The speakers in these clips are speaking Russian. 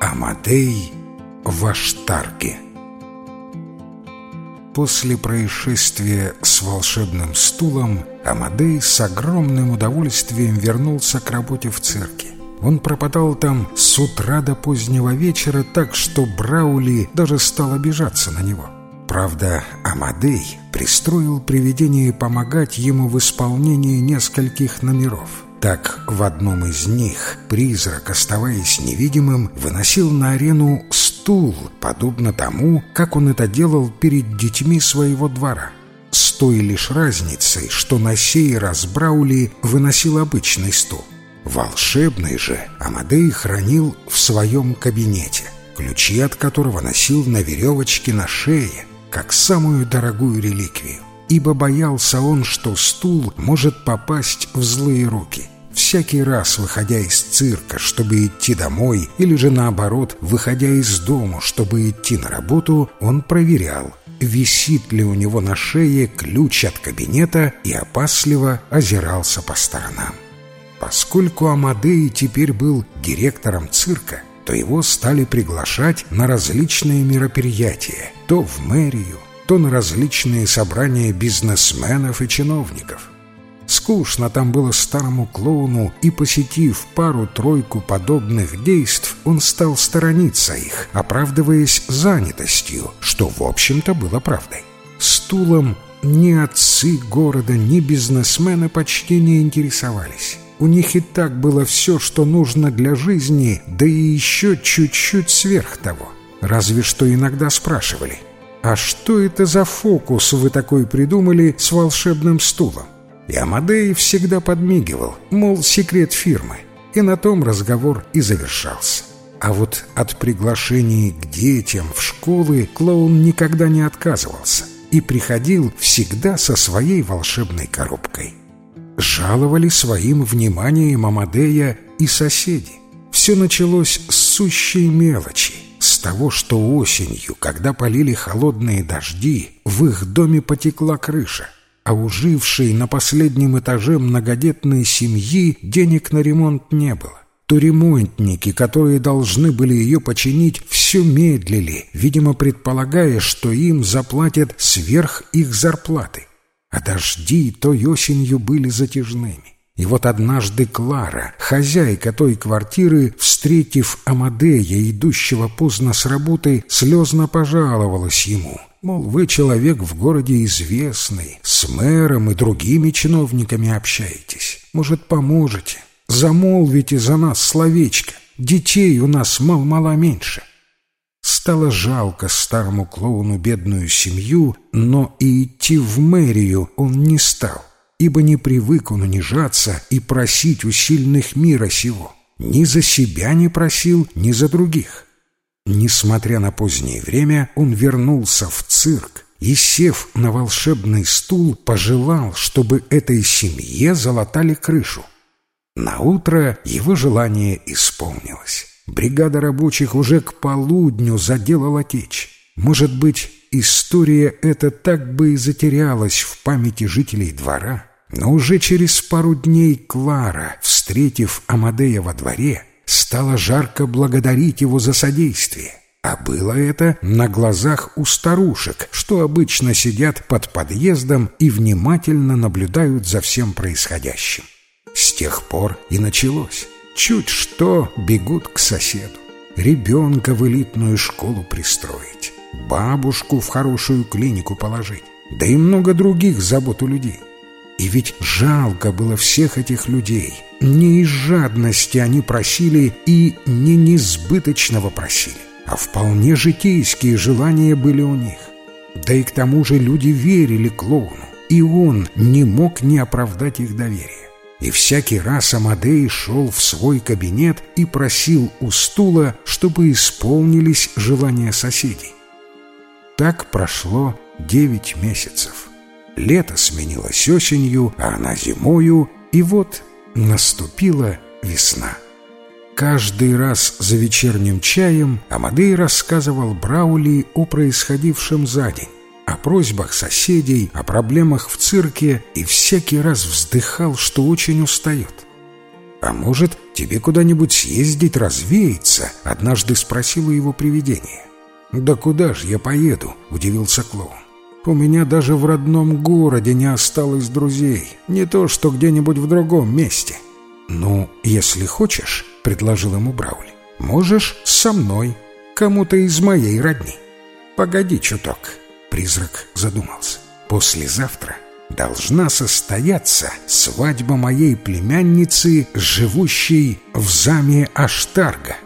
Амадей в Аштарке После происшествия с волшебным стулом Амадей с огромным удовольствием вернулся к работе в цирке. Он пропадал там с утра до позднего вечера, так что Браули даже стал обижаться на него. Правда, Амадей пристроил привидение помогать ему в исполнении нескольких номеров. Так, в одном из них призрак, оставаясь невидимым, выносил на арену стул, подобно тому, как он это делал перед детьми своего двора. С той лишь разницей, что на сей раз Браули выносил обычный стул. Волшебный же Амадей хранил в своем кабинете, ключи от которого носил на веревочке на шее, как самую дорогую реликвию, ибо боялся он, что стул может попасть в злые руки. Всякий раз, выходя из цирка, чтобы идти домой, или же наоборот, выходя из дома, чтобы идти на работу, он проверял, висит ли у него на шее ключ от кабинета и опасливо озирался по сторонам. Поскольку Амадей теперь был директором цирка, то его стали приглашать на различные мероприятия, то в мэрию, то на различные собрания бизнесменов и чиновников. Скучно там было старому клоуну, и, посетив пару-тройку подобных действий, он стал сторониться их, оправдываясь занятостью, что, в общем-то, было правдой. Стулом ни отцы города, ни бизнесмены почти не интересовались. У них и так было все, что нужно для жизни, да и еще чуть-чуть сверх того. Разве что иногда спрашивали, «А что это за фокус вы такой придумали с волшебным стулом?» И Амадей всегда подмигивал, мол, секрет фирмы. И на том разговор и завершался. А вот от приглашений к детям в школы клоун никогда не отказывался и приходил всегда со своей волшебной коробкой жаловали своим вниманием Амадея и соседи. Все началось с сущей мелочи, с того, что осенью, когда полили холодные дожди, в их доме потекла крыша, а у жившей на последнем этаже многодетной семьи денег на ремонт не было то ремонтники, которые должны были ее починить, все медлили, видимо, предполагая, что им заплатят сверх их зарплаты. А дожди той осенью были затяжными. И вот однажды Клара, хозяйка той квартиры, встретив Амадея, идущего поздно с работы, слезно пожаловалась ему. Мол, вы человек в городе известный, с мэром и другими чиновниками общаетесь. Может, поможете? Замолвите за нас словечко. Детей у нас мал-мало меньше. Стало жалко старому клоуну бедную семью, но и идти в мэрию он не стал, ибо не привык он унижаться и просить у сильных мира сего. Ни за себя не просил, ни за других. Несмотря на позднее время, он вернулся в цирк и, сев на волшебный стул, пожелал, чтобы этой семье залатали крышу. Наутро его желание исполнилось. Бригада рабочих уже к полудню заделала течь. Может быть, история эта так бы и затерялась в памяти жителей двора, но уже через пару дней Клара, встретив Амадея во дворе, стала жарко благодарить его за содействие. А было это на глазах у старушек, что обычно сидят под подъездом и внимательно наблюдают за всем происходящим. С тех пор и началось. Чуть что бегут к соседу. Ребенка в элитную школу пристроить. Бабушку в хорошую клинику положить. Да и много других забот у людей. И ведь жалко было всех этих людей. Не из жадности они просили и не несбыточного просили, а вполне житейские желания были у них. Да и к тому же люди верили клоуну, и он не мог не оправдать их доверие. И всякий раз Амадей шел в свой кабинет и просил у стула, чтобы исполнились желания соседей. Так прошло девять месяцев. Лето сменилось осенью, а она зимою, и вот наступила весна. Каждый раз за вечерним чаем Амадей рассказывал Браули о происходившем за день о просьбах соседей, о проблемах в цирке и всякий раз вздыхал, что очень устает. А может, тебе куда-нибудь съездить, развеяться?» — однажды спросило его привидение. «Да куда ж я поеду?» — удивился клоун. «У меня даже в родном городе не осталось друзей, не то что где-нибудь в другом месте». «Ну, если хочешь», — предложил ему Браули, — «можешь со мной, кому-то из моей родни». «Погоди чуток», — призрак задумался. «Послезавтра должна состояться свадьба моей племянницы, живущей в заме Аштарга».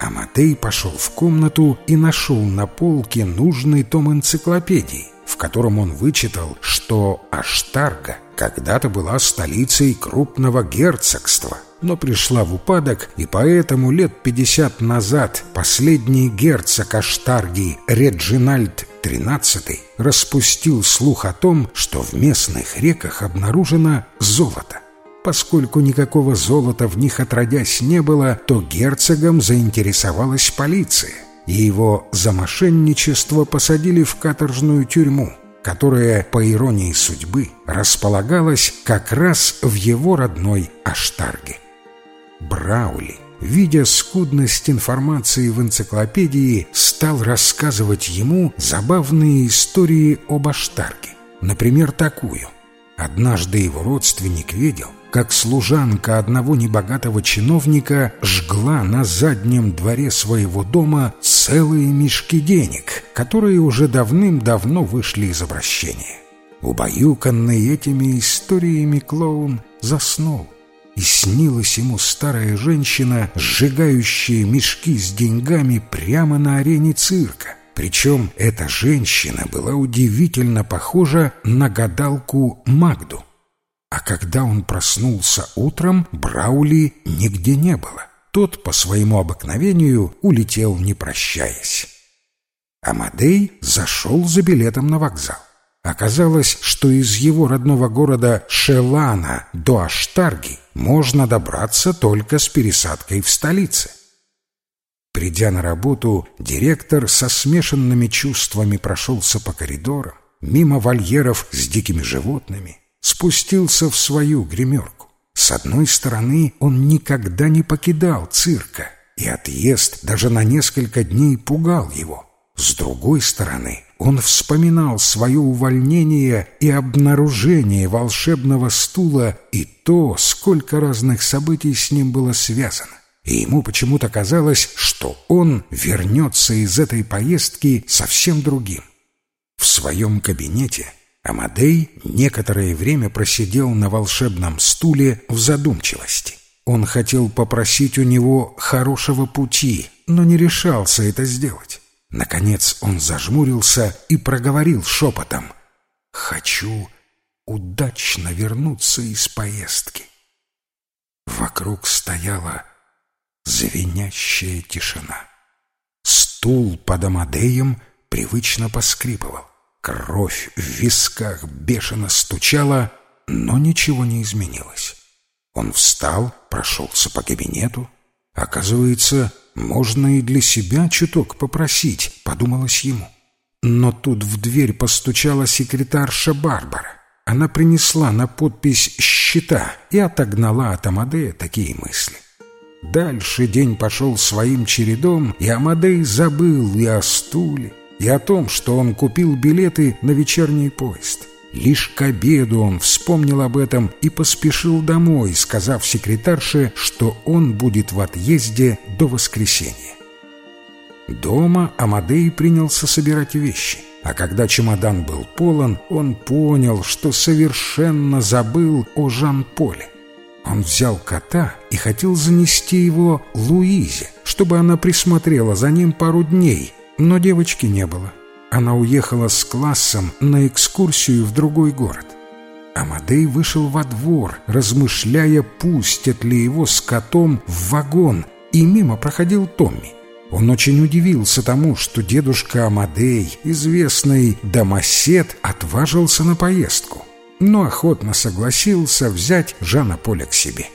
Амадей пошел в комнату и нашел на полке нужный том энциклопедии, в котором он вычитал, что Аштарга когда-то была столицей крупного герцогства, но пришла в упадок, и поэтому лет пятьдесят назад последний герцог Аштарги Реджинальд XIII распустил слух о том, что в местных реках обнаружено золото. Поскольку никакого золота в них отродясь не было, то герцогом заинтересовалась полиция, и его за мошенничество посадили в каторжную тюрьму, которая, по иронии судьбы, располагалась как раз в его родной Аштарге. Браули, видя скудность информации в энциклопедии, стал рассказывать ему забавные истории об Аштарге. Например, такую. Однажды его родственник видел, как служанка одного небогатого чиновника жгла на заднем дворе своего дома целые мешки денег, которые уже давным-давно вышли из обращения. Убаюканный этими историями клоун заснул, и снилась ему старая женщина, сжигающая мешки с деньгами прямо на арене цирка. Причем эта женщина была удивительно похожа на гадалку Магду. А когда он проснулся утром, Браули нигде не было. Тот по своему обыкновению улетел, не прощаясь. Амадей зашел за билетом на вокзал. Оказалось, что из его родного города Шелана до Аштарги можно добраться только с пересадкой в столице. Придя на работу, директор со смешанными чувствами прошелся по коридорам, мимо вольеров с дикими животными, спустился в свою гримерку. С одной стороны, он никогда не покидал цирка, и отъезд даже на несколько дней пугал его. С другой стороны, он вспоминал свое увольнение и обнаружение волшебного стула и то, сколько разных событий с ним было связано. И ему почему-то казалось, что он вернется из этой поездки совсем другим. В своем кабинете Амадей некоторое время просидел на волшебном стуле в задумчивости. Он хотел попросить у него хорошего пути, но не решался это сделать. Наконец он зажмурился и проговорил шепотом «Хочу удачно вернуться из поездки». Вокруг стояла звенящая тишина. Стул под Амадеем привычно поскрипывал. Кровь в висках бешено стучала, но ничего не изменилось. Он встал, прошелся по кабинету. Оказывается, можно и для себя чуток попросить, подумалось ему. Но тут в дверь постучала секретарша Барбара. Она принесла на подпись «Счета» и отогнала от Амадея такие мысли. Дальше день пошел своим чередом, и Амадей забыл и о стуле, и о том, что он купил билеты на вечерний поезд. Лишь к обеду он вспомнил об этом и поспешил домой, сказав секретарше, что он будет в отъезде до воскресенья. Дома Амадей принялся собирать вещи, а когда чемодан был полон, он понял, что совершенно забыл о Жан-Поле. Он взял кота и хотел занести его Луизе, чтобы она присмотрела за ним пару дней, но девочки не было. Она уехала с классом на экскурсию в другой город. Амадей вышел во двор, размышляя, пустят ли его с котом в вагон, и мимо проходил Томми. Он очень удивился тому, что дедушка Амадей, известный домосед, отважился на поездку, но охотно согласился взять Жана Поля к себе.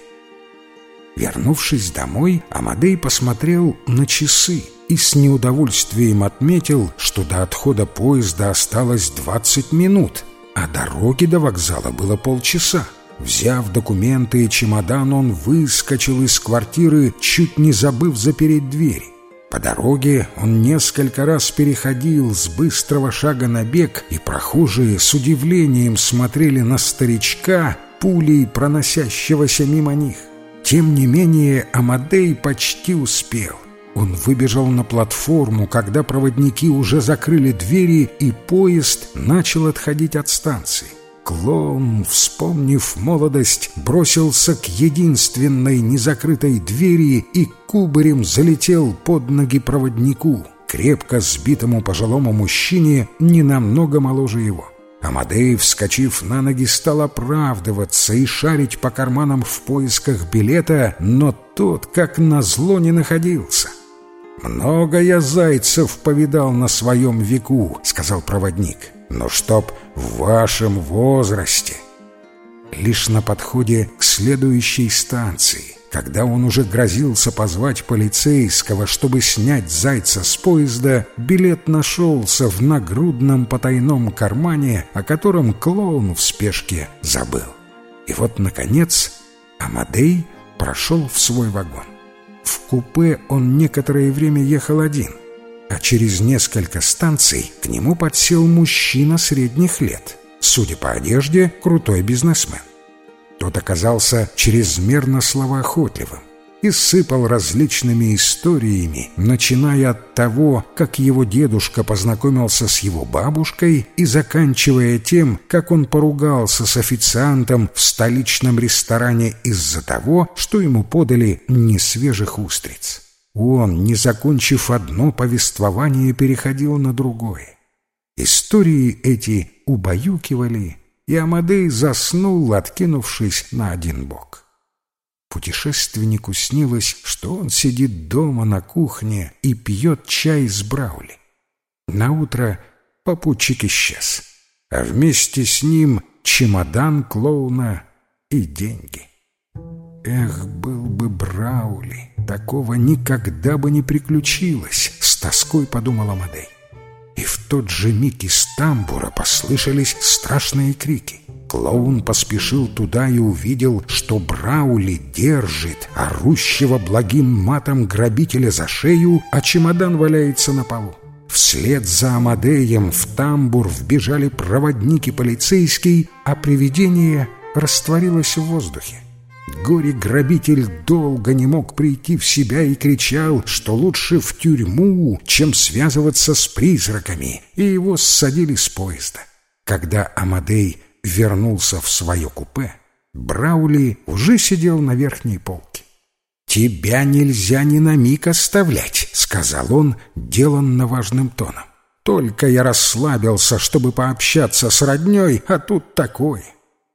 Вернувшись домой, Амадей посмотрел на часы и с неудовольствием отметил, что до отхода поезда осталось 20 минут, а дороги до вокзала было полчаса. Взяв документы и чемодан, он выскочил из квартиры, чуть не забыв запереть двери. По дороге он несколько раз переходил с быстрого шага на бег, и прохожие с удивлением смотрели на старичка, пулей проносящегося мимо них. Тем не менее, Амадей почти успел. Он выбежал на платформу, когда проводники уже закрыли двери, и поезд начал отходить от станции. Клоун, вспомнив молодость, бросился к единственной незакрытой двери и кубарем залетел под ноги проводнику, крепко сбитому пожилому мужчине, не намного моложе его. Амадей, вскочив на ноги, стал оправдываться и шарить по карманам в поисках билета, но тот, как назло, не находился. «Много я зайцев повидал на своем веку», — сказал проводник но чтоб в вашем возрасте. Лишь на подходе к следующей станции, когда он уже грозился позвать полицейского, чтобы снять зайца с поезда, билет нашелся в нагрудном потайном кармане, о котором клоун в спешке забыл. И вот, наконец, Амадей прошел в свой вагон. В купе он некоторое время ехал один — а через несколько станций к нему подсел мужчина средних лет, судя по одежде, крутой бизнесмен. Тот оказался чрезмерно словоохотливым и сыпал различными историями, начиная от того, как его дедушка познакомился с его бабушкой и заканчивая тем, как он поругался с официантом в столичном ресторане из-за того, что ему подали несвежих устриц. Он, не закончив одно повествование, переходил на другое. Истории эти убаюкивали, и Амадей заснул, откинувшись на один бок. Путешественнику снилось, что он сидит дома на кухне и пьет чай с браули. Наутро попутчик исчез, а вместе с ним чемодан клоуна и деньги. Эх, был бы Браули, такого никогда бы не приключилось, с тоской подумала Мадей. И в тот же миг из тамбура послышались страшные крики. Клоун поспешил туда и увидел, что Браули держит орущего благим матом грабителя за шею, а чемодан валяется на полу. Вслед за Амадеем в тамбур вбежали проводники полицейский, а привидение растворилось в воздухе. Горе-грабитель долго не мог прийти в себя и кричал, что лучше в тюрьму, чем связываться с призраками, и его ссадили с поезда. Когда Амадей вернулся в свое купе, Браули уже сидел на верхней полке. «Тебя нельзя ни на миг оставлять», — сказал он, деланно важным тоном. «Только я расслабился, чтобы пообщаться с роднёй, а тут такое.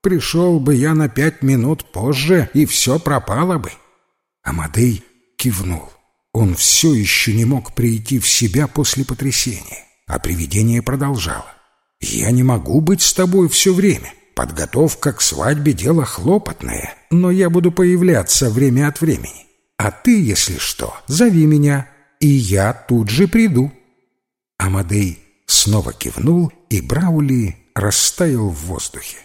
Пришел бы я на пять минут позже, и все пропало бы. Амадей кивнул. Он все еще не мог прийти в себя после потрясения, а привидение продолжало. «Я не могу быть с тобой все время. Подготовка к свадьбе — дело хлопотное, но я буду появляться время от времени. А ты, если что, зови меня, и я тут же приду». Амадей снова кивнул, и Браули растаял в воздухе.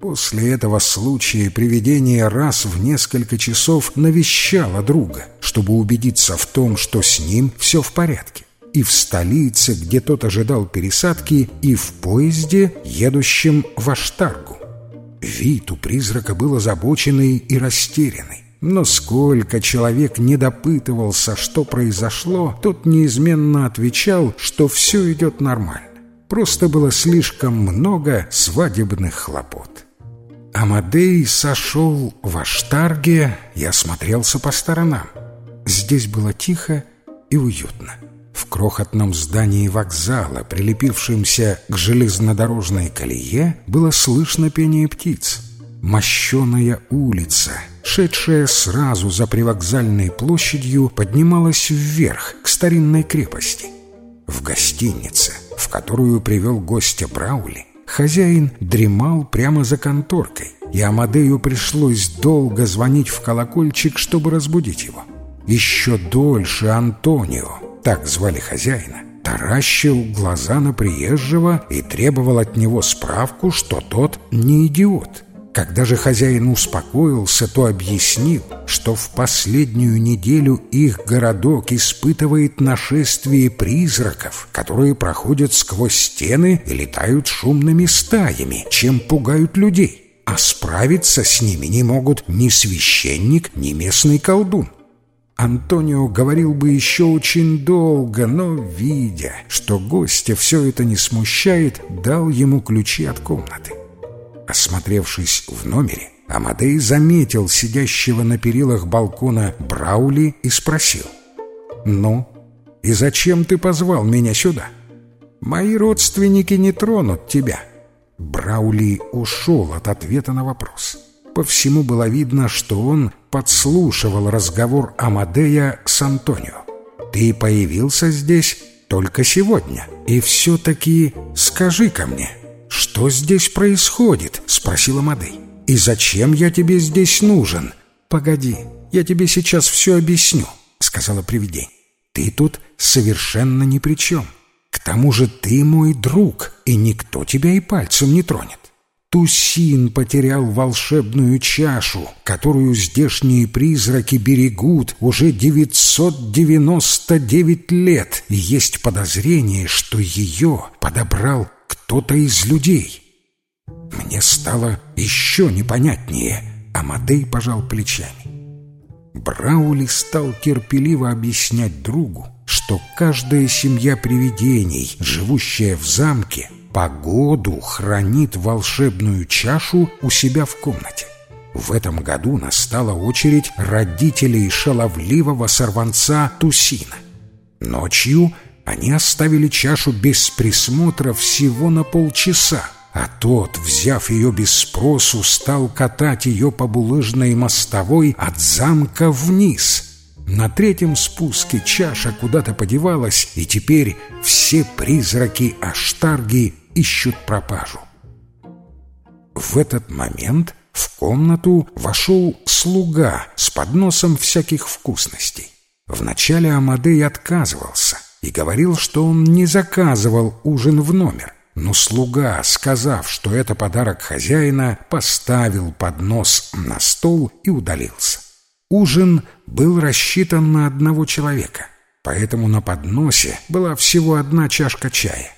После этого случая привидение раз в несколько часов навещало друга, чтобы убедиться в том, что с ним все в порядке. И в столице, где тот ожидал пересадки, и в поезде, едущем в Аштаргу. Вид у призрака был озабоченный и растерянный. Но сколько человек не допытывался, что произошло, тот неизменно отвечал, что все идет нормально. Просто было слишком много свадебных хлопот. Амадей сошел в Аштарге и осмотрелся по сторонам. Здесь было тихо и уютно. В крохотном здании вокзала, прилепившемся к железнодорожной колее, было слышно пение птиц. Мощеная улица, шедшая сразу за привокзальной площадью, поднималась вверх, к старинной крепости. В гостинице, в которую привел гостя Браули, Хозяин дремал прямо за конторкой, и Амадею пришлось долго звонить в колокольчик, чтобы разбудить его. Еще дольше Антонио, так звали хозяина, таращил глаза на приезжего и требовал от него справку, что тот не идиот. Когда же хозяин успокоился, то объяснил, что в последнюю неделю их городок испытывает нашествие призраков, которые проходят сквозь стены и летают шумными стаями, чем пугают людей, а справиться с ними не могут ни священник, ни местный колдун. Антонио говорил бы еще очень долго, но, видя, что гостя все это не смущает, дал ему ключи от комнаты. Осмотревшись в номере, Амадей заметил сидящего на перилах балкона Браули и спросил. «Ну, и зачем ты позвал меня сюда? Мои родственники не тронут тебя». Браули ушел от ответа на вопрос. По всему было видно, что он подслушивал разговор Амадея с Антонио. «Ты появился здесь только сегодня, и все-таки скажи ко мне, что здесь происходит?» — спросил Амадей. «И зачем я тебе здесь нужен?» «Погоди, я тебе сейчас все объясню», — сказала привидение. «Ты тут совершенно ни при чем. К тому же ты мой друг, и никто тебя и пальцем не тронет. Тусин потерял волшебную чашу, которую здешние призраки берегут уже 999 лет, и есть подозрение, что ее подобрал кто-то из людей. Мне стало еще непонятнее, а Мадей пожал плечами. Браули стал терпеливо объяснять другу, что каждая семья привидений, живущая в замке, погоду хранит волшебную чашу у себя в комнате. В этом году настала очередь родителей шаловливого сорванца Тусина. Ночью они оставили чашу без присмотра всего на полчаса, а тот, взяв ее без спросу, стал катать ее по булыжной мостовой от замка вниз. На третьем спуске чаша куда-то подевалась, и теперь все призраки Аштарги ищут пропажу. В этот момент в комнату вошел слуга с подносом всяких вкусностей. Вначале Амадей отказывался и говорил, что он не заказывал ужин в номер. Но слуга, сказав, что это подарок хозяина, поставил поднос на стол и удалился. Ужин был рассчитан на одного человека, поэтому на подносе была всего одна чашка чая.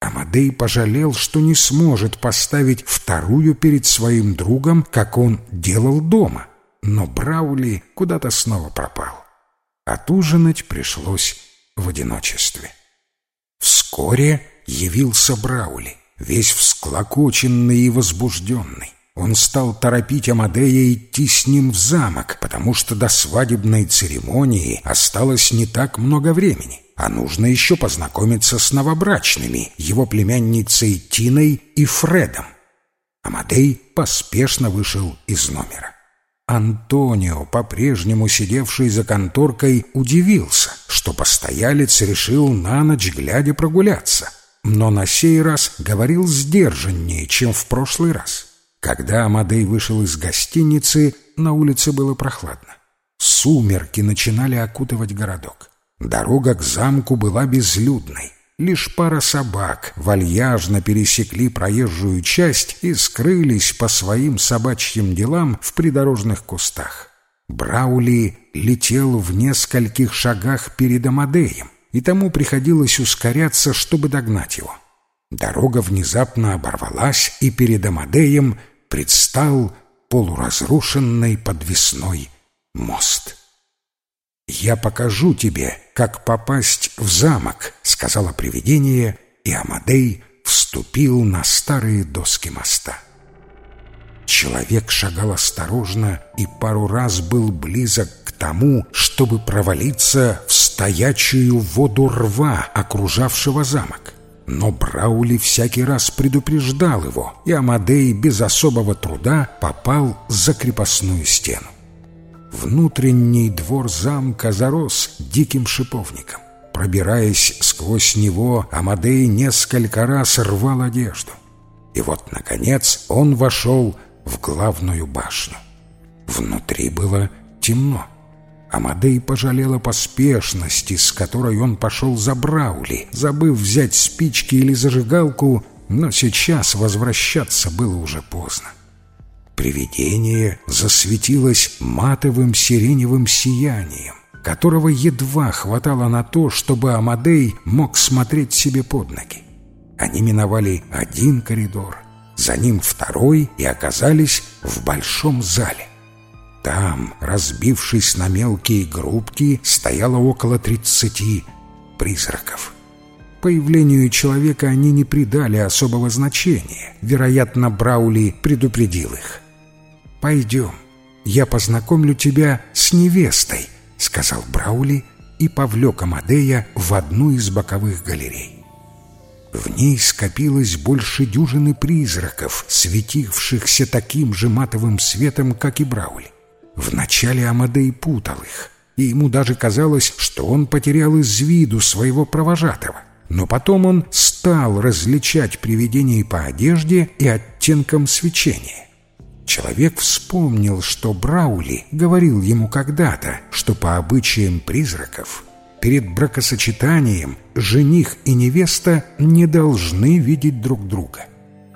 Амадей пожалел, что не сможет поставить вторую перед своим другом, как он делал дома. Но Браули куда-то снова пропал. Отужинать пришлось в одиночестве. Вскоре явился Браули, весь всклокоченный и возбужденный. Он стал торопить Амадея идти с ним в замок, потому что до свадебной церемонии осталось не так много времени а нужно еще познакомиться с новобрачными, его племянницей Тиной и Фредом. Амадей поспешно вышел из номера. Антонио, по-прежнему сидевший за конторкой, удивился, что постоялец решил на ночь глядя прогуляться, но на сей раз говорил сдержаннее, чем в прошлый раз. Когда Амадей вышел из гостиницы, на улице было прохладно. Сумерки начинали окутывать городок. Дорога к замку была безлюдной. Лишь пара собак вальяжно пересекли проезжую часть и скрылись по своим собачьим делам в придорожных кустах. Браули летел в нескольких шагах перед Амадеем, и тому приходилось ускоряться, чтобы догнать его. Дорога внезапно оборвалась, и перед Амадеем предстал полуразрушенный подвесной мост. «Я покажу тебе, как попасть в замок», — сказала привидение, и Амадей вступил на старые доски моста. Человек шагал осторожно и пару раз был близок к тому, чтобы провалиться в стоячую воду рва, окружавшего замок. Но Браули всякий раз предупреждал его, и Амадей без особого труда попал за крепостную стену. Внутренний двор замка зарос диким шиповником. Пробираясь сквозь него, Амадей несколько раз рвал одежду. И вот, наконец, он вошел в главную башню. Внутри было темно. Амадей пожалел о поспешности, с которой он пошел за Браули, забыв взять спички или зажигалку, но сейчас возвращаться было уже поздно. Привидение засветилось матовым сиреневым сиянием, которого едва хватало на то, чтобы Амадей мог смотреть себе под ноги. Они миновали один коридор, за ним второй и оказались в большом зале. Там, разбившись на мелкие группки, стояло около тридцати призраков. Появлению человека они не придали особого значения. Вероятно, Браули предупредил их. «Пойдем, я познакомлю тебя с невестой», — сказал Браули и повлек Амадея в одну из боковых галерей. В ней скопилось больше дюжины призраков, светившихся таким же матовым светом, как и Браули. Вначале Амадей путал их, и ему даже казалось, что он потерял из виду своего провожатого. Но потом он стал различать привидений по одежде и оттенкам свечения. Человек вспомнил, что Браули говорил ему когда-то, что по обычаям призраков перед бракосочетанием жених и невеста не должны видеть друг друга.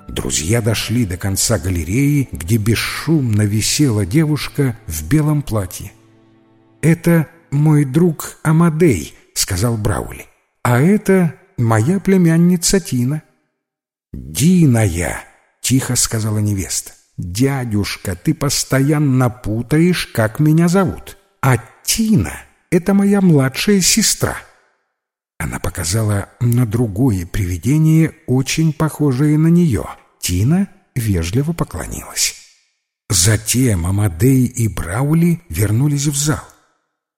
Друзья дошли до конца галереи, где бесшумно висела девушка в белом платье. «Это мой друг Амадей», — сказал Браули. «А это моя племянница Тина». «Дина я», — тихо сказала невеста. «Дядюшка, ты постоянно путаешь, как меня зовут. А Тина это моя младшая сестра». Она показала на другое привидение, очень похожее на нее. Тина вежливо поклонилась. Затем Амадей и Браули вернулись в зал.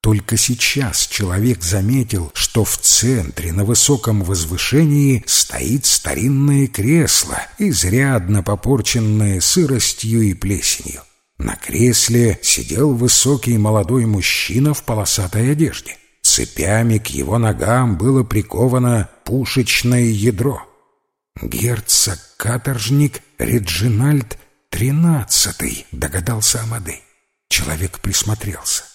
Только сейчас человек заметил, что в центре на высоком возвышении стоит старинное кресло, изрядно попорченное сыростью и плесенью. На кресле сидел высокий молодой мужчина в полосатой одежде. Цепями к его ногам было приковано пушечное ядро. Герцог-каторжник Реджинальд тринадцатый, догадался Амадей. Человек присмотрелся.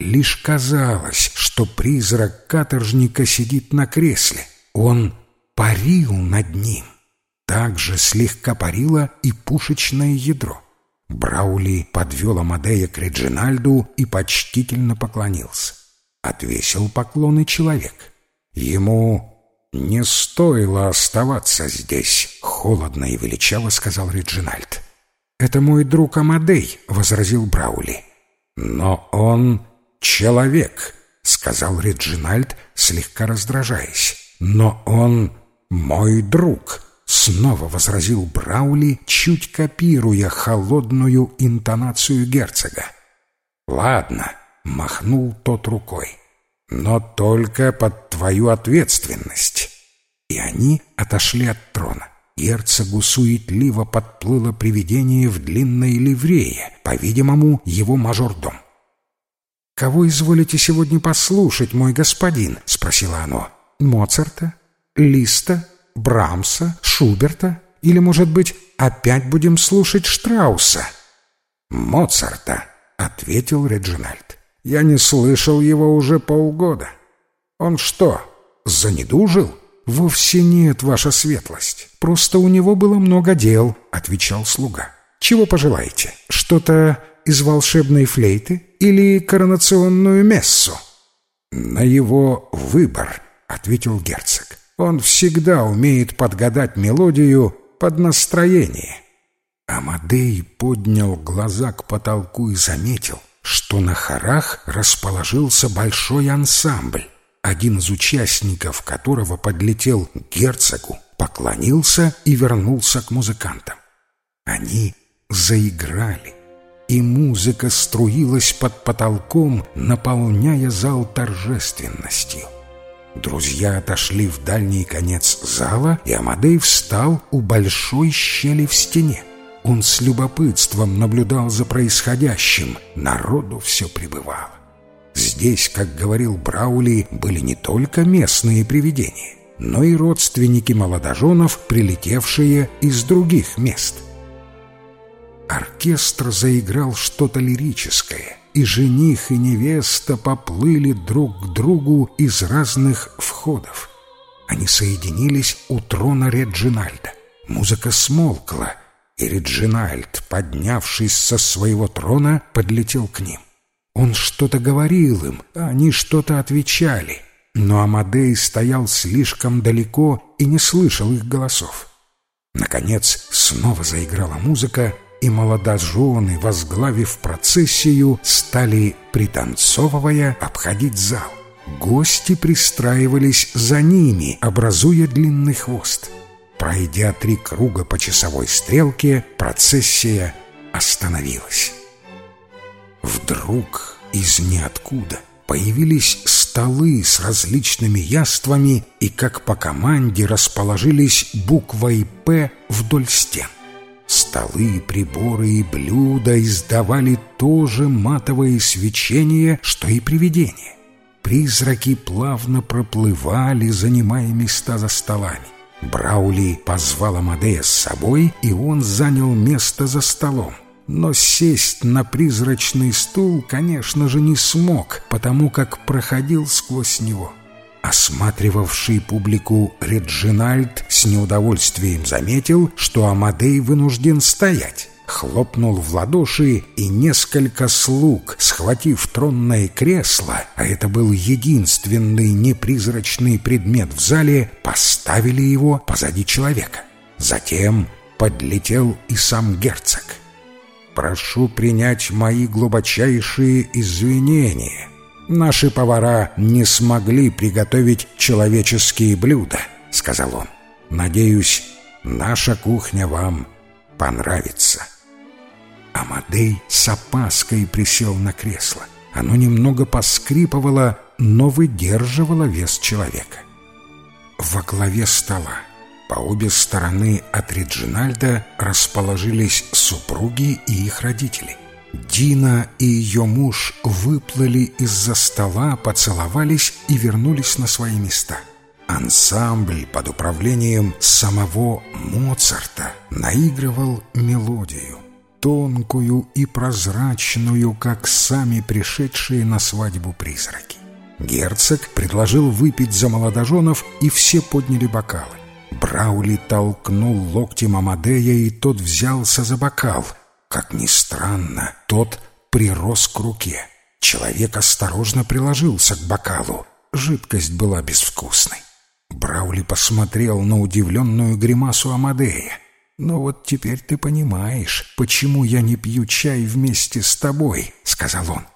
Лишь казалось, что призрак каторжника сидит на кресле. Он парил над ним. Также слегка парило и пушечное ядро. Браули подвел Амадея к Реджинальду и почтительно поклонился. Отвесил поклоны человек. Ему не стоило оставаться здесь, холодно и величаво сказал Реджинальд. «Это мой друг Амадей», — возразил Браули. «Но он человек», — сказал Реджинальд, слегка раздражаясь. «Но он мой друг». Снова возразил Браули, чуть копируя холодную интонацию герцога. «Ладно», — махнул тот рукой, — «но только под твою ответственность». И они отошли от трона. Герцогу суетливо подплыло привидение в длинной ливрее, по-видимому, его мажордом. «Кого изволите сегодня послушать, мой господин?» — спросило оно. «Моцарта? Листа?» Брамса, Шуберта или, может быть, опять будем слушать Штрауса?» «Моцарта», — ответил Реджинальд. «Я не слышал его уже полгода. Он что, занедужил?» «Вовсе нет, ваша светлость. Просто у него было много дел», — отвечал слуга. «Чего пожелаете? Что-то из волшебной флейты или коронационную мессу?» «На его выбор», — ответил герцог. Он всегда умеет подгадать мелодию под настроение. Амадей поднял глаза к потолку и заметил, что на хорах расположился большой ансамбль, один из участников которого подлетел к герцогу, поклонился и вернулся к музыкантам. Они заиграли, и музыка струилась под потолком, наполняя зал торжественностью. Друзья отошли в дальний конец зала, и Амадей встал у большой щели в стене. Он с любопытством наблюдал за происходящим. Народу все пребывало. Здесь, как говорил Браули, были не только местные привидения, но и родственники молодоженов, прилетевшие из других мест. Оркестр заиграл что-то лирическое, и жених и невеста поплыли друг к другу из разных входов. Они соединились у трона Реджинальда. Музыка смолкла, и Реджинальд, поднявшись со своего трона, подлетел к ним. Он что-то говорил им, а они что-то отвечали, но Амадей стоял слишком далеко и не слышал их голосов. Наконец снова заиграла музыка, и молодожены, возглавив процессию, стали, пританцовывая, обходить зал. Гости пристраивались за ними, образуя длинный хвост. Пройдя три круга по часовой стрелке, процессия остановилась. Вдруг из ниоткуда появились столы с различными яствами и, как по команде, расположились буквой «П» вдоль стен. Столы, приборы и блюда издавали то же матовое свечение, что и привидения. Призраки плавно проплывали, занимая места за столами. Браули позвал Амадея с собой, и он занял место за столом. Но сесть на призрачный стул, конечно же, не смог, потому как проходил сквозь него. Осматривавший публику Реджинальд с неудовольствием заметил, что Амадей вынужден стоять хлопнул в ладоши, и несколько слуг, схватив тронное кресло, а это был единственный непризрачный предмет в зале, поставили его позади человека. Затем подлетел и сам герцог. «Прошу принять мои глубочайшие извинения. Наши повара не смогли приготовить человеческие блюда», — сказал он. «Надеюсь, наша кухня вам понравится». Амадей с опаской присел на кресло. Оно немного поскрипывало, но выдерживало вес человека. Во главе стола по обе стороны от Реджинальда расположились супруги и их родители. Дина и ее муж выплыли из-за стола, поцеловались и вернулись на свои места. Ансамбль под управлением самого Моцарта наигрывал мелодию — тонкую и прозрачную, как сами пришедшие на свадьбу призраки. Герцог предложил выпить за молодоженов, и все подняли бокалы. Браули толкнул локтем Амадея, и тот взялся за бокал. Как ни странно, тот прирос к руке. Человек осторожно приложился к бокалу. Жидкость была безвкусной. Браули посмотрел на удивленную гримасу Амадея. «Но вот теперь ты понимаешь, почему я не пью чай вместе с тобой», — сказал он.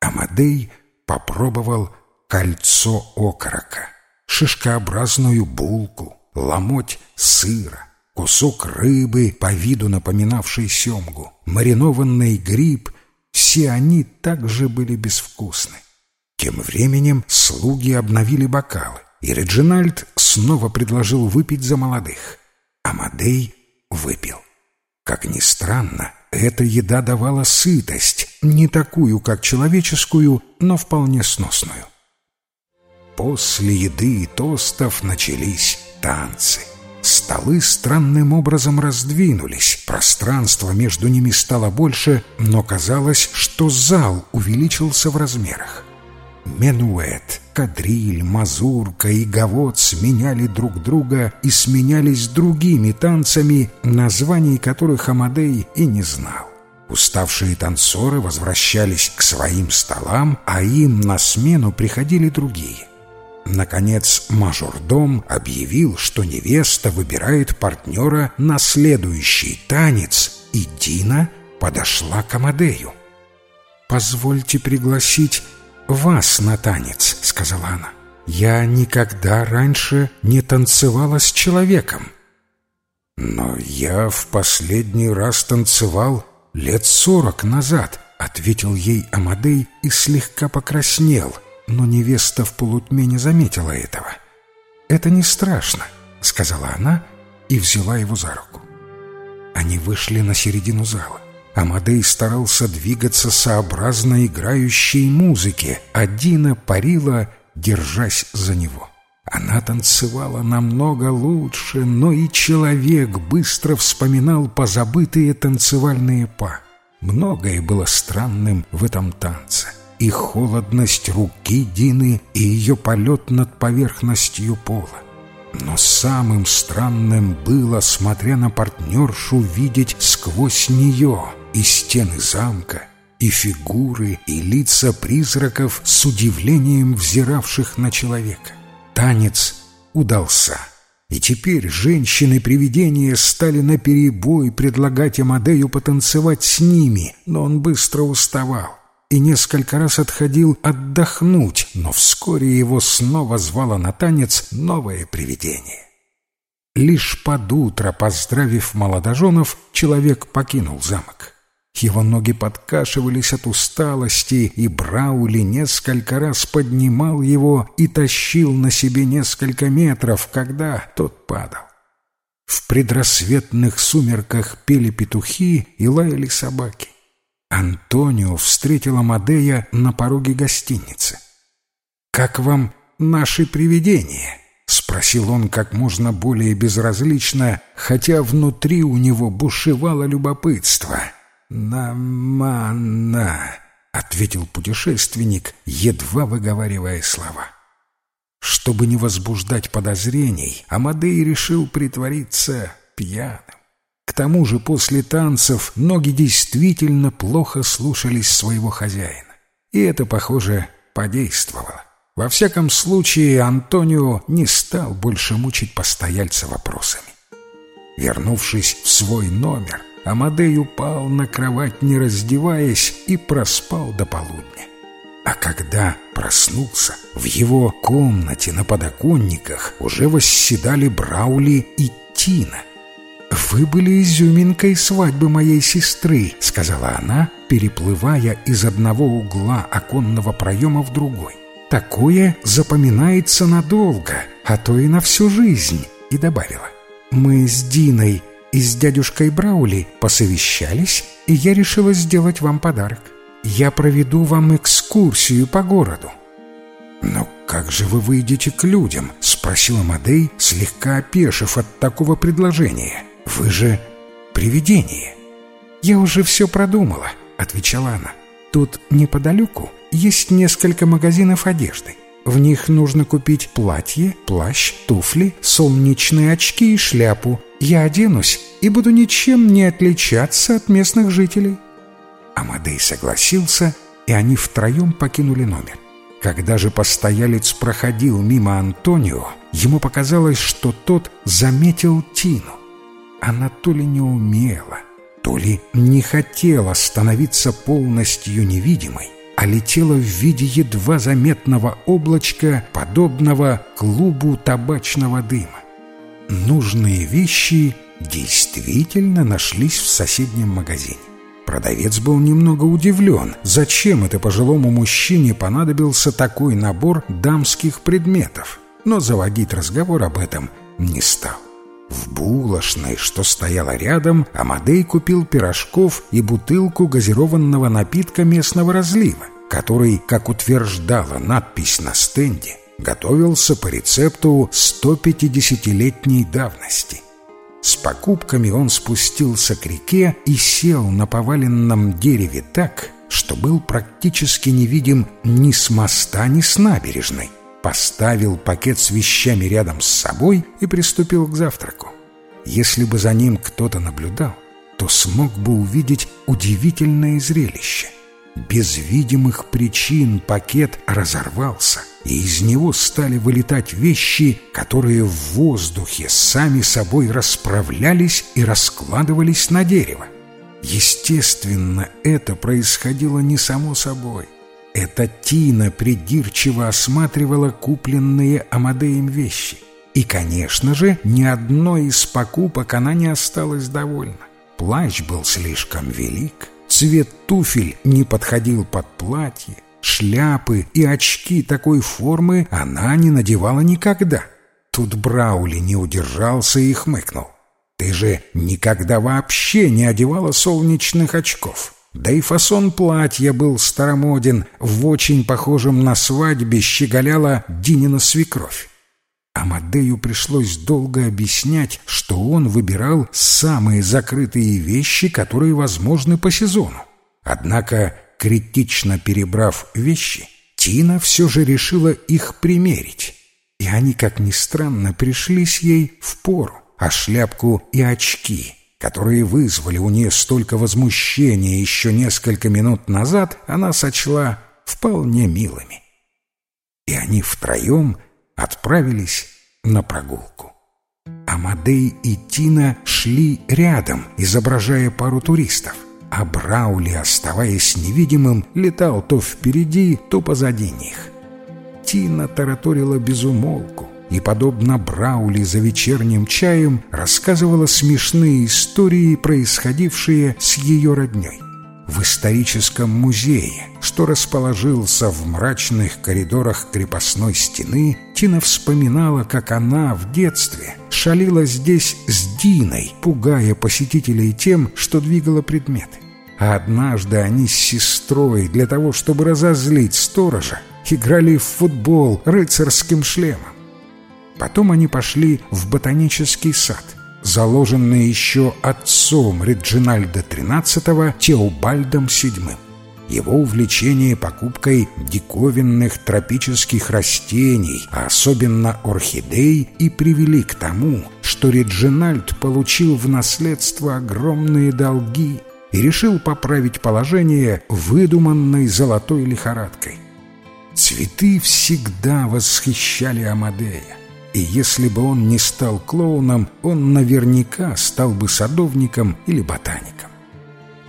Амадей попробовал кольцо окорока, шишкообразную булку, ломоть сыра, кусок рыбы, по виду напоминавшей семгу, маринованный гриб — все они также были безвкусны. Тем временем слуги обновили бокалы, и Реджинальд снова предложил выпить за молодых. Амадей выпил. Как ни странно, эта еда давала сытость, не такую, как человеческую, но вполне сносную. После еды и тостов начались танцы. Столы странным образом раздвинулись, пространство между ними стало больше, но казалось, что зал увеличился в размерах. Менуэт, кадриль, мазурка и гавот сменяли друг друга и сменялись другими танцами, названий которых Амадей и не знал. Уставшие танцоры возвращались к своим столам, а им на смену приходили другие. Наконец мажордом объявил, что невеста выбирает партнера на следующий танец, и Дина подошла к Амадею. «Позвольте пригласить вас на танец», — сказала она. «Я никогда раньше не танцевала с человеком». «Но я в последний раз танцевал лет сорок назад», — ответил ей Амадей и слегка покраснел, но невеста в полутьме не заметила этого. «Это не страшно», — сказала она и взяла его за руку. Они вышли на середину зала. Амадей старался двигаться сообразно играющей музыке, а Дина парила, держась за него. Она танцевала намного лучше, но и человек быстро вспоминал позабытые танцевальные па. Многое было странным в этом танце. И холодность руки Дины, и ее полет над поверхностью пола. Но самым странным было, смотря на партнершу, видеть сквозь нее и стены замка, и фигуры, и лица призраков с удивлением взиравших на человека. Танец удался. И теперь женщины-привидения стали наперебой предлагать Амадею потанцевать с ними, но он быстро уставал и несколько раз отходил отдохнуть, но вскоре его снова звало на танец новое привидение. Лишь под утро, поздравив молодоженов, человек покинул замок. Его ноги подкашивались от усталости, и Браули несколько раз поднимал его и тащил на себе несколько метров, когда тот падал. В предрассветных сумерках пели петухи и лаяли собаки. Антонио встретила Мадея на пороге гостиницы. «Как вам наши привидения?» — спросил он как можно более безразлично, хотя внутри у него бушевало любопытство. «Наманна», — ответил путешественник, едва выговаривая слова. Чтобы не возбуждать подозрений, Амадей решил притвориться пьяным. К тому же после танцев ноги действительно плохо слушались своего хозяина. И это, похоже, подействовало. Во всяком случае, Антонио не стал больше мучить постояльца вопросами. Вернувшись в свой номер, Амадей упал на кровать, не раздеваясь, и проспал до полудня. А когда проснулся, в его комнате на подоконниках уже восседали Браули и Тина. «Вы были изюминкой свадьбы моей сестры», — сказала она, переплывая из одного угла оконного проема в другой. «Такое запоминается надолго, а то и на всю жизнь», — и добавила. «Мы с Диной и с дядюшкой Браули посовещались, и я решила сделать вам подарок. Я проведу вам экскурсию по городу». «Но как же вы выйдете к людям?» — спросила Мадей, слегка опешив от такого предложения. «Вы же привидение». «Я уже все продумала», — отвечала она. «Тут неподалеку есть несколько магазинов одежды. В них нужно купить платье, плащ, туфли, солнечные очки и шляпу. Я оденусь и буду ничем не отличаться от местных жителей». Амадей согласился, и они втроем покинули номер. Когда же постоялец проходил мимо Антонио, ему показалось, что тот заметил Тину. Она то ли не умела, то ли не хотела становиться полностью невидимой, а летела в виде едва заметного облачка, подобного клубу табачного дыма. Нужные вещи действительно нашлись в соседнем магазине. Продавец был немного удивлен, зачем это пожилому мужчине понадобился такой набор дамских предметов, но заводить разговор об этом не стал. В булочной, что стояла рядом, Амадей купил пирожков и бутылку газированного напитка местного разлива, который, как утверждала надпись на стенде, готовился по рецепту 150-летней давности. С покупками он спустился к реке и сел на поваленном дереве так, что был практически невидим ни с моста, ни с набережной поставил пакет с вещами рядом с собой и приступил к завтраку. Если бы за ним кто-то наблюдал, то смог бы увидеть удивительное зрелище. Без видимых причин пакет разорвался, и из него стали вылетать вещи, которые в воздухе сами собой расправлялись и раскладывались на дерево. Естественно, это происходило не само собой. Эта Тина придирчиво осматривала купленные Амадеем вещи. И, конечно же, ни одной из покупок она не осталась довольна. Плащ был слишком велик, цвет туфель не подходил под платье, шляпы и очки такой формы она не надевала никогда. Тут Браули не удержался и хмыкнул. «Ты же никогда вообще не одевала солнечных очков!» Да и фасон платья был старомоден, в очень похожем на свадьбе щеголяла Динина свекровь. Амадею пришлось долго объяснять, что он выбирал самые закрытые вещи, которые возможны по сезону. Однако, критично перебрав вещи, Тина все же решила их примерить. и они, как ни странно, пришлись ей в пору, а шляпку и очки, которые вызвали у нее столько возмущения еще несколько минут назад, она сочла вполне милыми. И они втроем отправились на прогулку. Амадей и Тина шли рядом, изображая пару туристов, а Браули, оставаясь невидимым, летал то впереди, то позади них. Тина тараторила безумолку и, подобно Браули за вечерним чаем, рассказывала смешные истории, происходившие с ее родней в историческом музее, что расположился в мрачных коридорах крепостной стены, Тина вспоминала, как она в детстве шалила здесь с Диной, пугая посетителей тем, что двигала предметы. А однажды они с сестрой для того, чтобы разозлить сторожа, играли в футбол рыцарским шлемом. Потом они пошли в ботанический сад – заложенные еще отцом Реджинальда XIII Теобальдом VII. Его увлечение покупкой диковинных тропических растений, а особенно орхидей, и привели к тому, что Реджинальд получил в наследство огромные долги и решил поправить положение выдуманной золотой лихорадкой. Цветы всегда восхищали Амадея и если бы он не стал клоуном, он наверняка стал бы садовником или ботаником.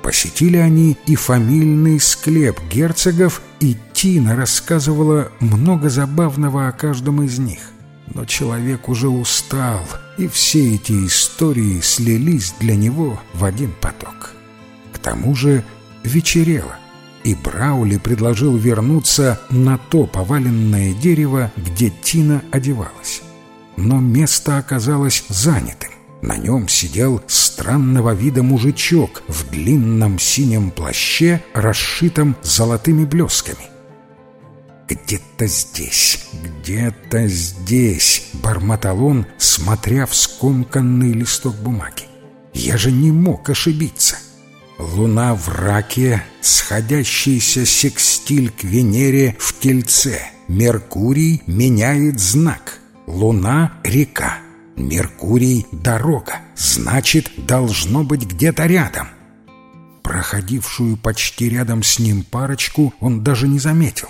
Посетили они и фамильный склеп герцогов, и Тина рассказывала много забавного о каждом из них. Но человек уже устал, и все эти истории слились для него в один поток. К тому же вечерело, и Браули предложил вернуться на то поваленное дерево, где Тина одевалась но место оказалось занятым. На нем сидел странного вида мужичок в длинном синем плаще, расшитом золотыми блесками. «Где-то здесь, где-то здесь», — бормотал он, смотря в скомканный листок бумаги. «Я же не мог ошибиться». Луна в раке, сходящийся секстиль к Венере в Тельце. Меркурий меняет знак. Луна — река, Меркурий — дорога, значит, должно быть где-то рядом. Проходившую почти рядом с ним парочку он даже не заметил.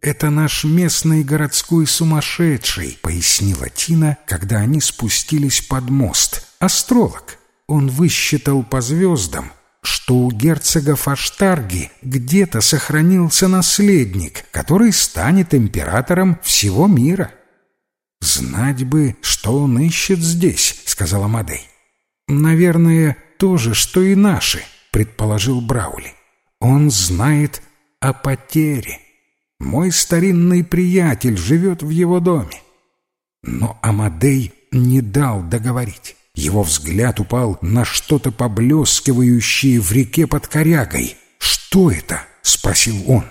«Это наш местный городской сумасшедший», — пояснила Тина, когда они спустились под мост. «Астролог. Он высчитал по звездам, что у герцога Фаштарги где-то сохранился наследник, который станет императором всего мира». «Знать бы, что он ищет здесь», — сказала Мадей. «Наверное, то же, что и наши», — предположил Браули. «Он знает о потере. Мой старинный приятель живет в его доме». Но Амадей не дал договорить. Его взгляд упал на что-то поблескивающее в реке под корягой. «Что это?» — спросил он.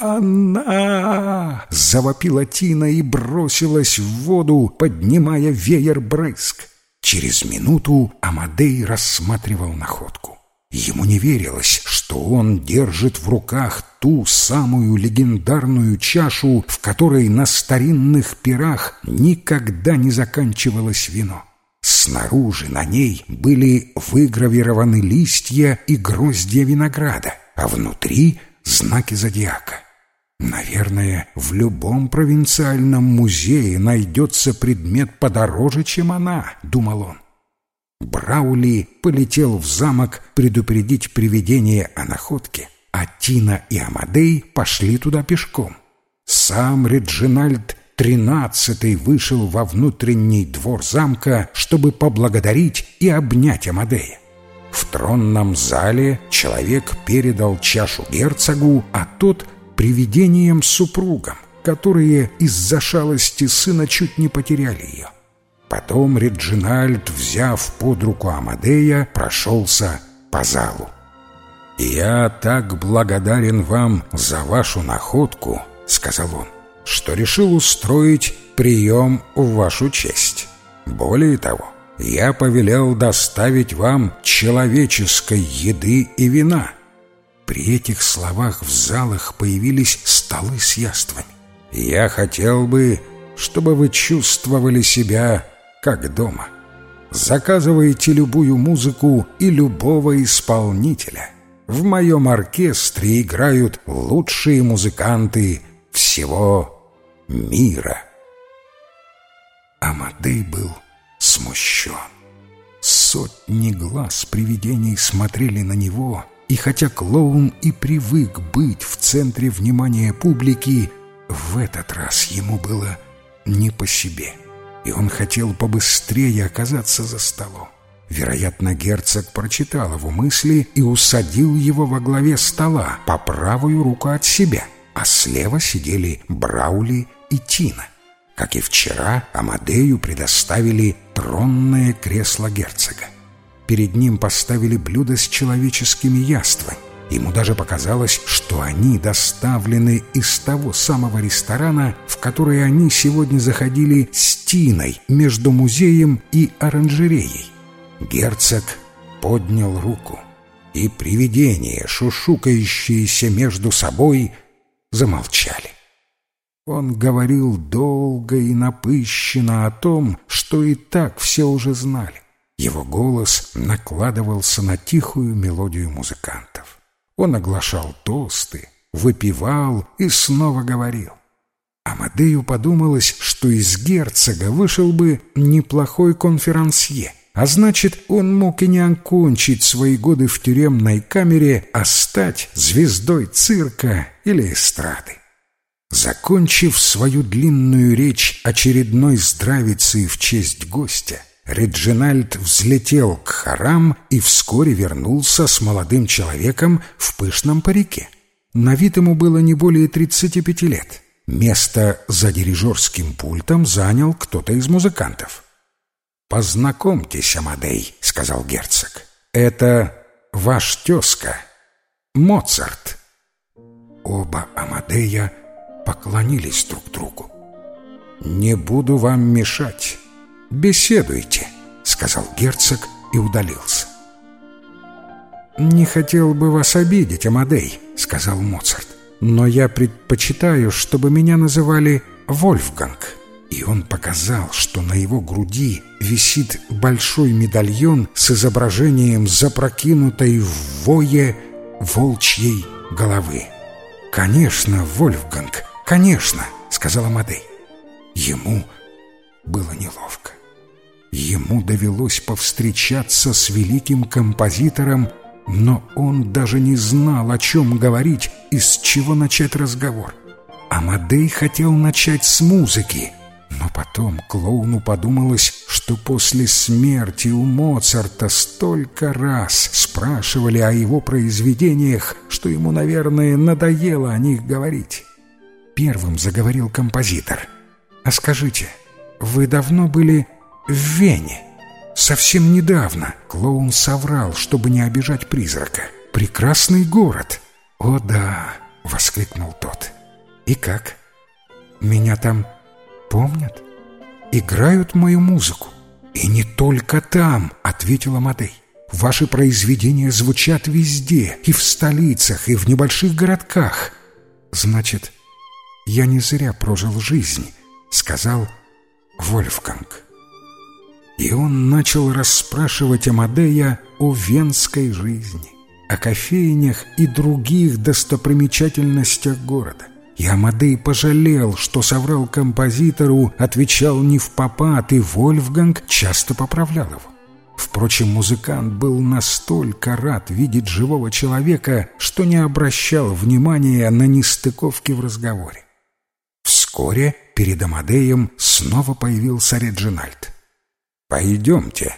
«Она!» — завопила Тина и бросилась в воду, поднимая веер брызг. Через минуту Амадей рассматривал находку. Ему не верилось, что он держит в руках ту самую легендарную чашу, в которой на старинных пирах никогда не заканчивалось вино. Снаружи на ней были выгравированы листья и гроздья винограда, а внутри — знаки зодиака. Наверное, в любом провинциальном музее найдется предмет подороже, чем она, думал он. Браули полетел в замок предупредить привидение о находке, а Тина и Амадей пошли туда пешком. Сам Реджинальд тринадцатый вышел во внутренний двор замка, чтобы поблагодарить и обнять Амадея. В тронном зале человек передал чашу герцогу, а тот — привидением супругам, которые из-за шалости сына чуть не потеряли ее. Потом Реджинальд, взяв под руку Амадея, прошелся по залу. «Я так благодарен вам за вашу находку», — сказал он, — «что решил устроить прием в вашу честь. Более того, я повелел доставить вам человеческой еды и вина, при этих словах в залах появились столы с яствами. «Я хотел бы, чтобы вы чувствовали себя как дома. Заказывайте любую музыку и любого исполнителя. В моем оркестре играют лучшие музыканты всего мира. Амадей был смущен. Сотни глаз привидений смотрели на него, и хотя клоун и привык быть в центре внимания публики, в этот раз ему было не по себе, и он хотел побыстрее оказаться за столом. Вероятно, герцог прочитал его мысли и усадил его во главе стола по правую руку от себя, а слева сидели Браули и Тина. Как и вчера, Амадею предоставили тронное кресло герцога. Перед ним поставили блюдо с человеческими яствами. Ему даже показалось, что они доставлены из того самого ресторана, в который они сегодня заходили с Тиной между музеем и оранжереей. Герцог поднял руку, и привидения, шушукающиеся между собой, замолчали. Он говорил долго и напыщенно о том, что и так все уже знали. Его голос накладывался на тихую мелодию музыкантов. Он оглашал тосты, выпивал и снова говорил. Амадею подумалось, что из герцога вышел бы неплохой конферансье, а значит, он мог и не окончить свои годы в тюремной камере, а стать звездой цирка или эстрады. Закончив свою длинную речь очередной здравицей в честь гостя, Реджинальд взлетел к хорам и вскоре вернулся с молодым человеком в пышном парике. На вид ему было не более 35 лет. Место за дирижерским пультом занял кто-то из музыкантов. «Познакомьтесь, Амадей», — сказал герцог. «Это ваш тезка, Моцарт». Оба Амадея поклонились друг другу. «Не буду вам мешать. Беседуйте», — сказал герцог и удалился. «Не хотел бы вас обидеть, Амадей», — сказал Моцарт. «Но я предпочитаю, чтобы меня называли Вольфганг». И он показал, что на его груди висит большой медальон с изображением запрокинутой в вое волчьей головы. «Конечно, Вольфганг, «Конечно», — сказала Мадей. Ему было неловко. Ему довелось повстречаться с великим композитором, но он даже не знал, о чем говорить и с чего начать разговор. Амадей хотел начать с музыки, но потом клоуну подумалось, что после смерти у Моцарта столько раз спрашивали о его произведениях, что ему, наверное, надоело о них говорить. Первым заговорил композитор. «А скажите, вы давно были в Вене?» «Совсем недавно клоун соврал, чтобы не обижать призрака. Прекрасный город!» «О да!» — воскликнул тот. «И как? Меня там помнят? Играют мою музыку?» «И не только там!» — ответила Мадей. «Ваши произведения звучат везде, и в столицах, и в небольших городках. Значит, «Я не зря прожил жизнь», — сказал Вольфганг. И он начал расспрашивать Амадея о венской жизни, о кофейнях и других достопримечательностях города. И Амадей пожалел, что соврал композитору, отвечал не в попад, и Вольфганг часто поправлял его. Впрочем, музыкант был настолько рад видеть живого человека, что не обращал внимания на нестыковки в разговоре. Вскоре перед Амадеем снова появился Реджинальд. «Пойдемте».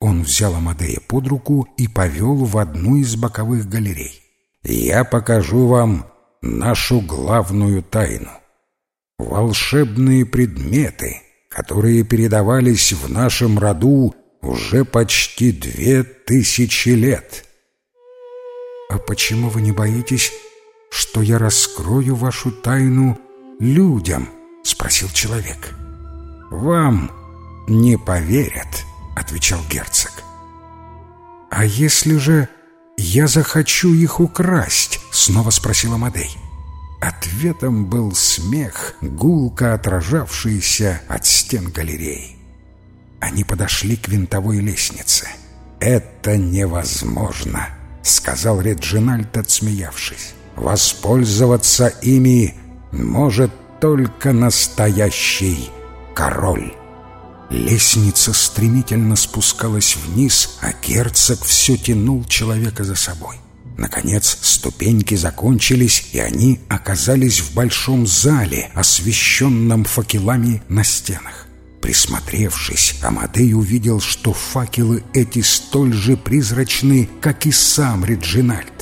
Он взял Амадея под руку и повел в одну из боковых галерей. «Я покажу вам нашу главную тайну. Волшебные предметы, которые передавались в нашем роду уже почти две тысячи лет». «А почему вы не боитесь, что я раскрою вашу тайну людям?» — спросил человек. «Вам не поверят», — отвечал герцог. «А если же я захочу их украсть?» — снова спросила Мадей. Ответом был смех, гулко отражавшийся от стен галереи. Они подошли к винтовой лестнице. «Это невозможно», — сказал Реджинальд, отсмеявшись. «Воспользоваться ими может только настоящий король». Лестница стремительно спускалась вниз, а герцог все тянул человека за собой. Наконец ступеньки закончились, и они оказались в большом зале, освещенном факелами на стенах. Присмотревшись, Амадей увидел, что факелы эти столь же призрачны, как и сам Реджинальд.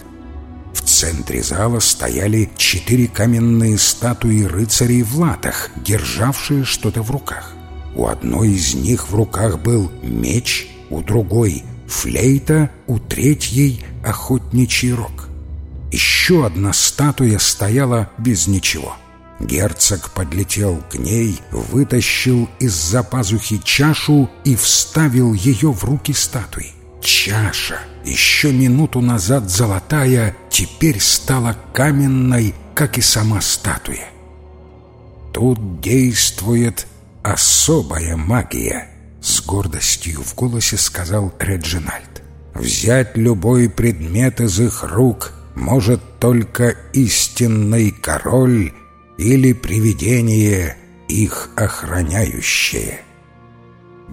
В центре зала стояли четыре каменные статуи рыцарей в латах, державшие что-то в руках. У одной из них в руках был меч, у другой — флейта, у третьей — охотничий рог. Еще одна статуя стояла без ничего. Герцог подлетел к ней, вытащил из-за пазухи чашу и вставил ее в руки статуи. Чаша, еще минуту назад золотая, теперь стала каменной, как и сама статуя. Тут действует особая магия», — с гордостью в голосе сказал Реджинальд. «Взять любой предмет из их рук может только истинный король или привидение, их охраняющее».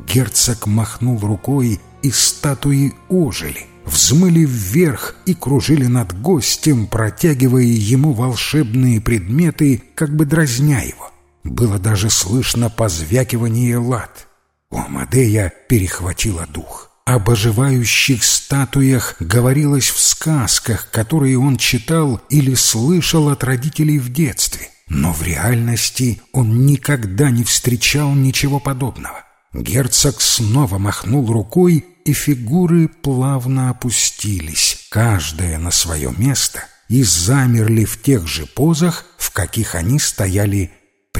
Герцог махнул рукой, и статуи ожили, взмыли вверх и кружили над гостем, протягивая ему волшебные предметы, как бы дразня его. Было даже слышно позвякивание лад. У Амадея перехватило дух. Об оживающих статуях говорилось в сказках, которые он читал или слышал от родителей в детстве. Но в реальности он никогда не встречал ничего подобного. Герцог снова махнул рукой, и фигуры плавно опустились, каждая на свое место, и замерли в тех же позах, в каких они стояли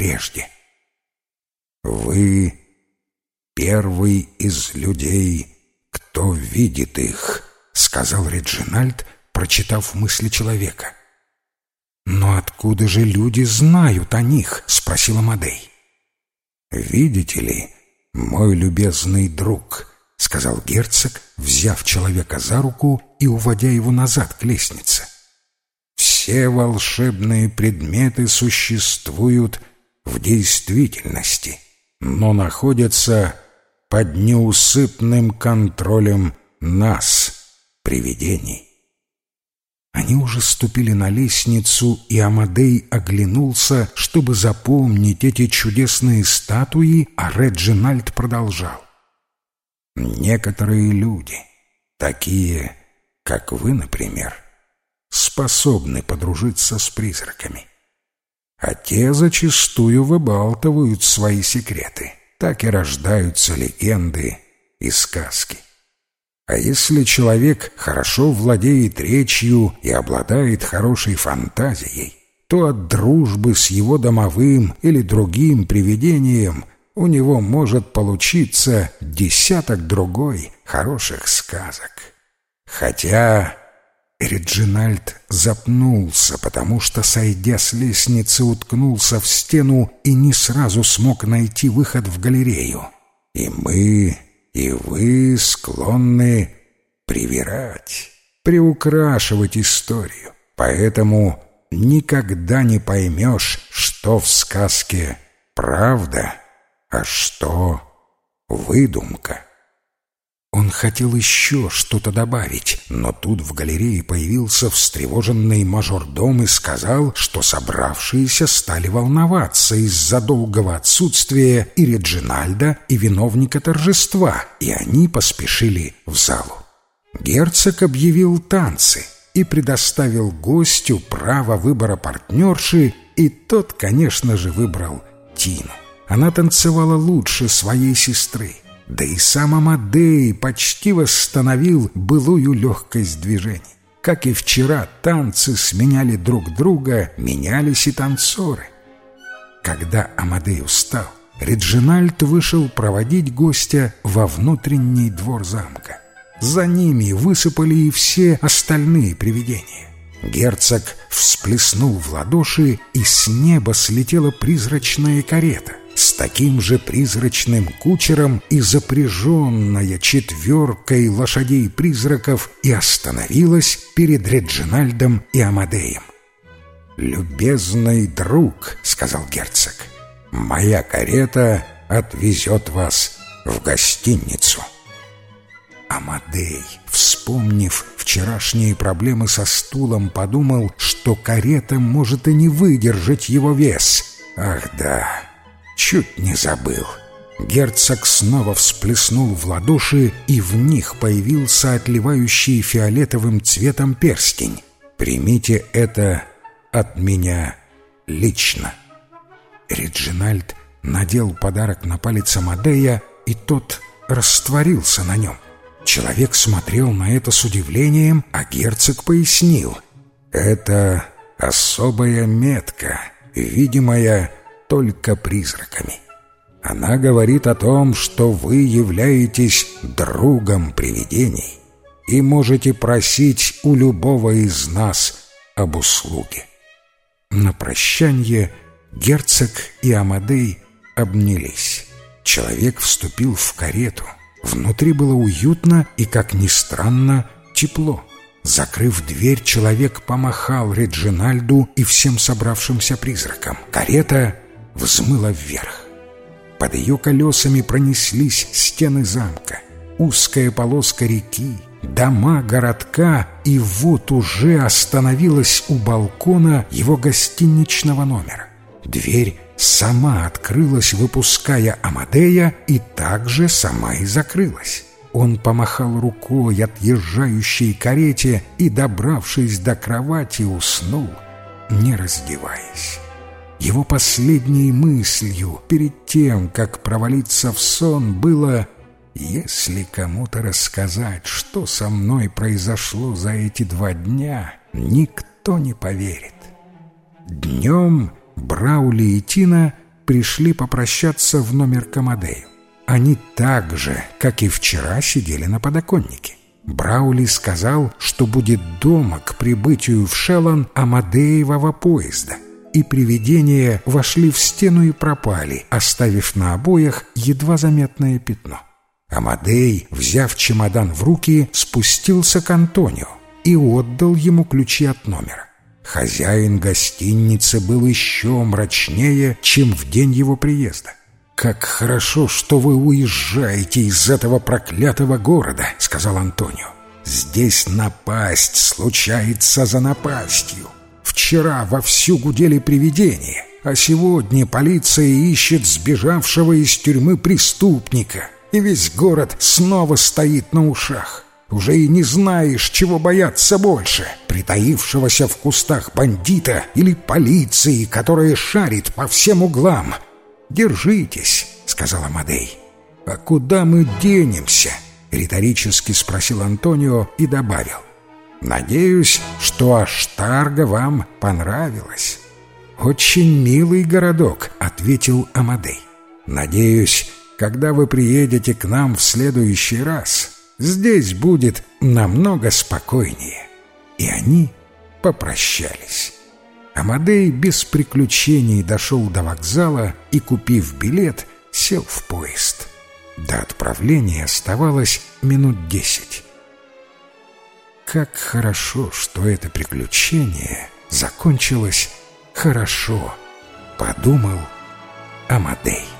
прежде. «Вы первый из людей, кто видит их», — сказал Реджинальд, прочитав мысли человека. «Но откуда же люди знают о них?» — спросила Мадей. «Видите ли, мой любезный друг», — сказал герцог, взяв человека за руку и уводя его назад к лестнице. «Все волшебные предметы существуют в действительности, но находятся под неусыпным контролем нас, привидений. Они уже ступили на лестницу, и Амадей оглянулся, чтобы запомнить эти чудесные статуи, а Реджинальд продолжал. «Некоторые люди, такие, как вы, например, способны подружиться с призраками а те зачастую выбалтывают свои секреты. Так и рождаются легенды и сказки. А если человек хорошо владеет речью и обладает хорошей фантазией, то от дружбы с его домовым или другим привидением у него может получиться десяток другой хороших сказок. Хотя Реджинальд запнулся, потому что, сойдя с лестницы, уткнулся в стену и не сразу смог найти выход в галерею. И мы, и вы склонны привирать, приукрашивать историю. Поэтому никогда не поймешь, что в сказке правда, а что выдумка. Он хотел еще что-то добавить, но тут в галерее появился встревоженный мажордом и сказал, что собравшиеся стали волноваться из-за долгого отсутствия и Реджинальда, и виновника торжества, и они поспешили в залу. Герцог объявил танцы и предоставил гостю право выбора партнерши, и тот, конечно же, выбрал Тину. Она танцевала лучше своей сестры. Да и сам Амадей почти восстановил былую легкость движений. Как и вчера, танцы сменяли друг друга, менялись и танцоры. Когда Амадей устал, Реджинальд вышел проводить гостя во внутренний двор замка. За ними высыпали и все остальные привидения. Герцог всплеснул в ладоши, и с неба слетела призрачная карета с таким же призрачным кучером и запряженная четверкой лошадей-призраков и остановилась перед Реджинальдом и Амадеем. «Любезный друг», — сказал герцог, — «моя карета отвезет вас в гостиницу». Амадей, вспомнив вчерашние проблемы со стулом, подумал, что карета может и не выдержать его вес. Ах да, чуть не забыл. Герцог снова всплеснул в ладоши, и в них появился отливающий фиолетовым цветом перстень. «Примите это от меня лично». Реджинальд надел подарок на палец Амадея, и тот растворился на нем. Человек смотрел на это с удивлением, а герцог пояснил. «Это особая метка, видимая только призраками. Она говорит о том, что вы являетесь другом привидений и можете просить у любого из нас об услуге». На прощание герцог и Амадей обнялись. Человек вступил в карету — Внутри было уютно и, как ни странно, тепло. Закрыв дверь, человек помахал Реджинальду и всем собравшимся призракам. Карета взмыла вверх. Под ее колесами пронеслись стены замка, узкая полоска реки, дома городка, и вот уже остановилась у балкона его гостиничного номера. Дверь сама открылась, выпуская Амадея, и также сама и закрылась. Он помахал рукой отъезжающей карете и, добравшись до кровати, уснул, не раздеваясь. Его последней мыслью перед тем, как провалиться в сон, было «Если кому-то рассказать, что со мной произошло за эти два дня, никто не поверит». Днем Браули и Тина пришли попрощаться в номер Камадею. Они так же, как и вчера, сидели на подоконнике. Браули сказал, что будет дома к прибытию в Шеллон Амадеевого поезда. И привидения вошли в стену и пропали, оставив на обоях едва заметное пятно. Амадей, взяв чемодан в руки, спустился к Антонио и отдал ему ключи от номера. Хозяин гостиницы был еще мрачнее, чем в день его приезда. «Как хорошо, что вы уезжаете из этого проклятого города», — сказал Антонио. «Здесь напасть случается за напастью. Вчера вовсю гудели привидения, а сегодня полиция ищет сбежавшего из тюрьмы преступника, и весь город снова стоит на ушах. Уже и не знаешь, чего бояться больше — притаившегося в кустах бандита или полиции, которая шарит по всем углам. «Держитесь», — сказала Мадей. «А куда мы денемся?» — риторически спросил Антонио и добавил. «Надеюсь, что Аштарга вам понравилось». «Очень милый городок», — ответил Амадей. «Надеюсь, когда вы приедете к нам в следующий раз, Здесь будет намного спокойнее. И они попрощались. Амадей без приключений дошел до вокзала и, купив билет, сел в поезд. До отправления оставалось минут десять. Как хорошо, что это приключение закончилось хорошо, подумал Амадей.